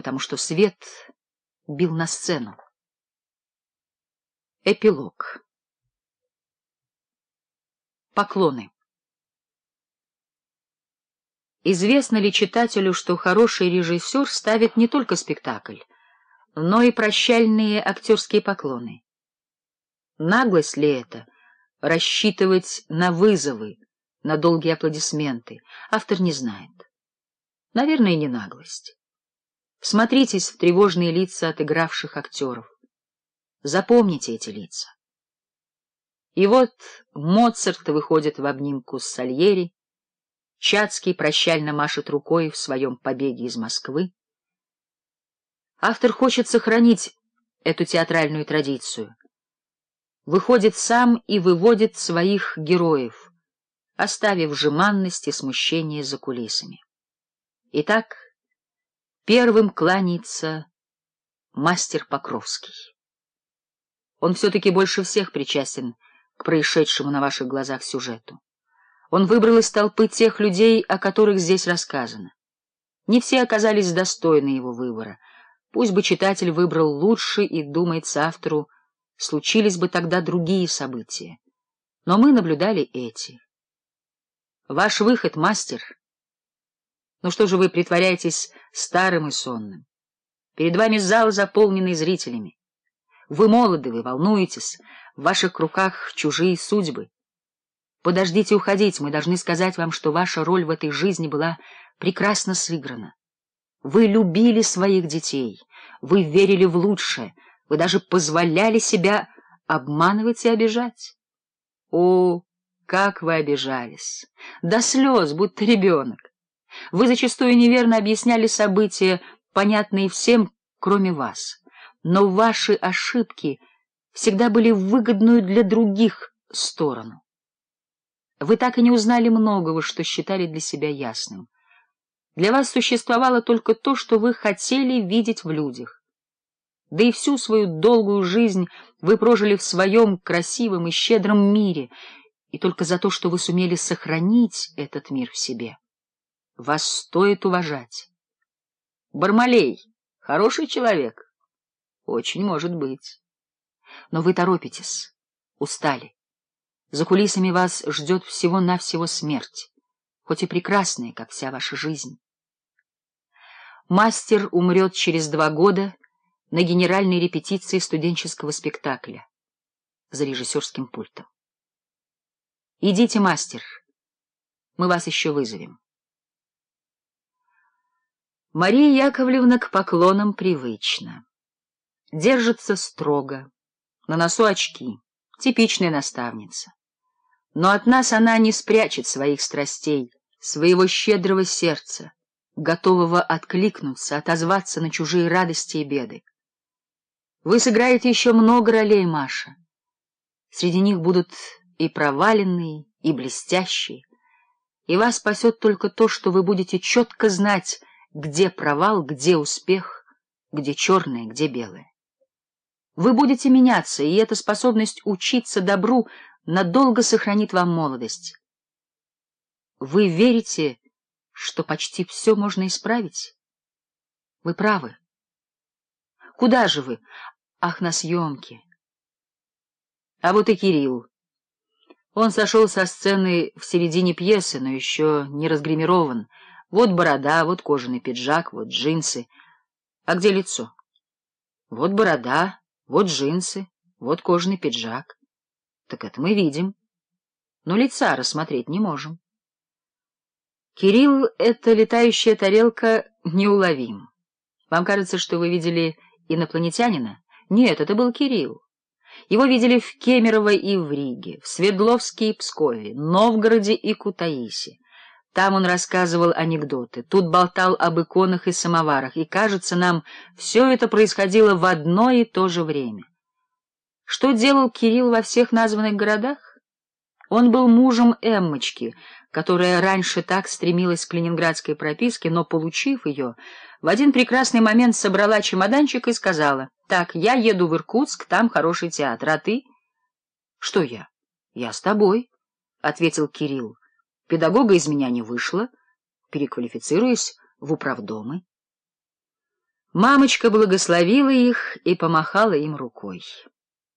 потому что свет бил на сцену. Эпилог. Поклоны. Известно ли читателю, что хороший режиссер ставит не только спектакль, но и прощальные актерские поклоны? Наглость ли это — рассчитывать на вызовы, на долгие аплодисменты? Автор не знает. Наверное, не наглость. Всмотритесь в тревожные лица отыгравших актеров. Запомните эти лица. И вот Моцарт выходит в обнимку с Сальери, Чацкий прощально машет рукой в своем побеге из Москвы. Автор хочет сохранить эту театральную традицию. Выходит сам и выводит своих героев, оставив жеманность и смущение за кулисами. Итак, Первым кланяется мастер Покровский. Он все-таки больше всех причастен к происшедшему на ваших глазах сюжету. Он выбрал из толпы тех людей, о которых здесь рассказано. Не все оказались достойны его выбора. Пусть бы читатель выбрал лучше и, думается автору, случились бы тогда другие события. Но мы наблюдали эти. Ваш выход, мастер. Ну что же вы притворяетесь старым и сонным. Перед вами зал, заполненный зрителями. Вы молоды, вы волнуетесь, в ваших руках чужие судьбы. Подождите уходить, мы должны сказать вам, что ваша роль в этой жизни была прекрасно сыграна. Вы любили своих детей, вы верили в лучшее, вы даже позволяли себя обманывать и обижать. О, как вы обижались! До слез, будто ребенок! Вы зачастую неверно объясняли события, понятные всем, кроме вас. Но ваши ошибки всегда были в выгодную для других сторону. Вы так и не узнали многого, что считали для себя ясным. Для вас существовало только то, что вы хотели видеть в людях. Да и всю свою долгую жизнь вы прожили в своем красивом и щедром мире, и только за то, что вы сумели сохранить этот мир в себе. Вас стоит уважать. Бармалей хороший человек? Очень может быть. Но вы торопитесь, устали. За кулисами вас ждет всего-навсего смерть, хоть и прекрасная, как вся ваша жизнь. Мастер умрет через два года на генеральной репетиции студенческого спектакля за режиссерским пультом. Идите, мастер, мы вас еще вызовем. Мария Яковлевна к поклонам привычна. Держится строго, на носу очки, типичная наставница. Но от нас она не спрячет своих страстей, своего щедрого сердца, готового откликнуться, отозваться на чужие радости и беды. Вы сыграете еще много ролей, Маша. Среди них будут и проваленные, и блестящие. И вас спасет только то, что вы будете четко знать, где провал, где успех, где черное, где белое. Вы будете меняться, и эта способность учиться добру надолго сохранит вам молодость. Вы верите, что почти все можно исправить? Вы правы. Куда же вы? Ах, на съемки. А вот и Кирилл. Он сошел со сцены в середине пьесы, но еще не разгримирован. Вот борода, вот кожаный пиджак, вот джинсы. А где лицо? Вот борода, вот джинсы, вот кожаный пиджак. Так это мы видим. Но лица рассмотреть не можем. Кирилл — это летающая тарелка неуловим. Вам кажется, что вы видели инопланетянина? Нет, это был Кирилл. Его видели в Кемерово и в Риге, в Свердловске и Пскове, Новгороде и Кутаисе. Там он рассказывал анекдоты, тут болтал об иконах и самоварах, и, кажется, нам все это происходило в одно и то же время. Что делал Кирилл во всех названных городах? Он был мужем Эммочки, которая раньше так стремилась к ленинградской прописке, но, получив ее, в один прекрасный момент собрала чемоданчик и сказала, «Так, я еду в Иркутск, там хороший театр, а ты?» «Что я?» «Я с тобой», — ответил Кирилл. Педагога из меня не вышло, переквалифицируясь в управдомы. Мамочка благословила их и помахала им рукой.